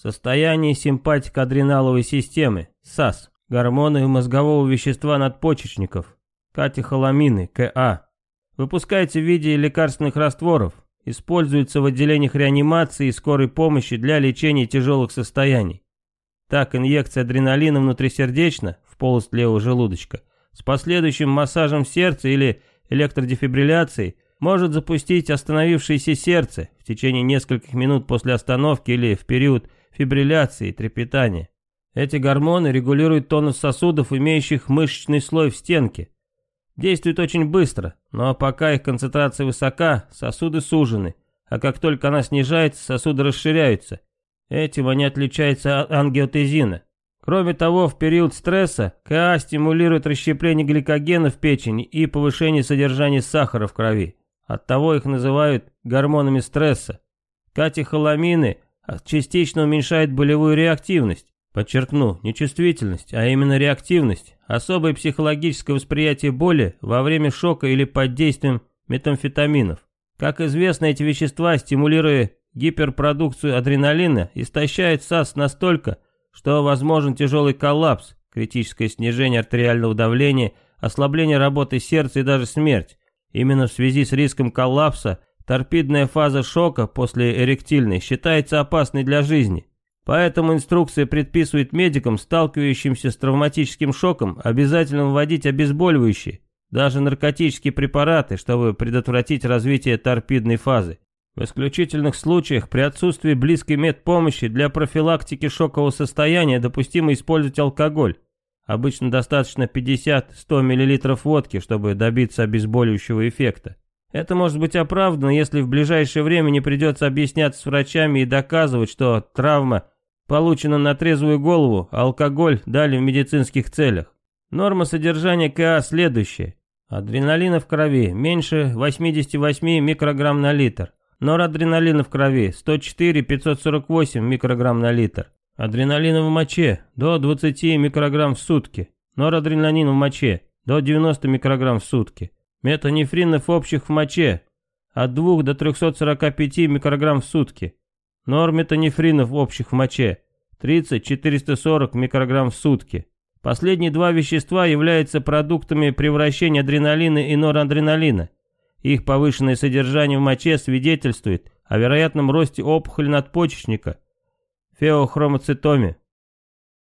Состояние симпатико-адреналовой системы, САС, гормоны мозгового вещества надпочечников, катехоламины, КА. Выпускается в виде лекарственных растворов, используется в отделениях реанимации и скорой помощи для лечения тяжелых состояний. Так, инъекция адреналина внутрисердечно, в полость левого желудочка, с последующим массажем сердца или электродефибрилляцией может запустить остановившееся сердце в течение нескольких минут после остановки или в период фибрилляции трепетания. Эти гормоны регулируют тонус сосудов, имеющих мышечный слой в стенке. Действуют очень быстро, но пока их концентрация высока, сосуды сужены, а как только она снижается, сосуды расширяются. Этим они отличаются от ангиотезина. Кроме того, в период стресса КА стимулирует расщепление гликогена в печени и повышение содержания сахара в крови. Оттого их называют гормонами стресса. Катехоламины частично уменьшают болевую реактивность. Подчеркну, не чувствительность, а именно реактивность, особое психологическое восприятие боли во время шока или под действием метамфетаминов. Как известно, эти вещества, стимулируя гиперпродукцию адреналина, истощают САС настолько, что возможен тяжелый коллапс, критическое снижение артериального давления, ослабление работы сердца и даже смерть. Именно в связи с риском коллапса торпидная фаза шока после эректильной считается опасной для жизни. Поэтому инструкция предписывает медикам, сталкивающимся с травматическим шоком, обязательно вводить обезболивающие, даже наркотические препараты, чтобы предотвратить развитие торпидной фазы. В исключительных случаях при отсутствии близкой медпомощи для профилактики шокового состояния допустимо использовать алкоголь. Обычно достаточно 50-100 мл водки, чтобы добиться обезболивающего эффекта. Это может быть оправдано, если в ближайшее время не придется объясняться с врачами и доказывать, что травма получена на трезвую голову, а алкоголь дали в медицинских целях. Норма содержания КА следующая. Адреналина в крови меньше 88 микрограмм на литр. Норадреналина в крови 104-548 микрограмм на литр. Адреналина в моче до 20 микрограмм в сутки. Норадреналин в моче до 90 микрограмм в сутки. Метанефринов общих в моче от 2 до 345 микрограмм в сутки. Норметанефринов общих в моче 30-440 микрограмм в сутки. Последние два вещества являются продуктами превращения адреналина и норадреналина. Их повышенное содержание в моче свидетельствует о вероятном росте опухоли надпочечника, феохромоцитоме.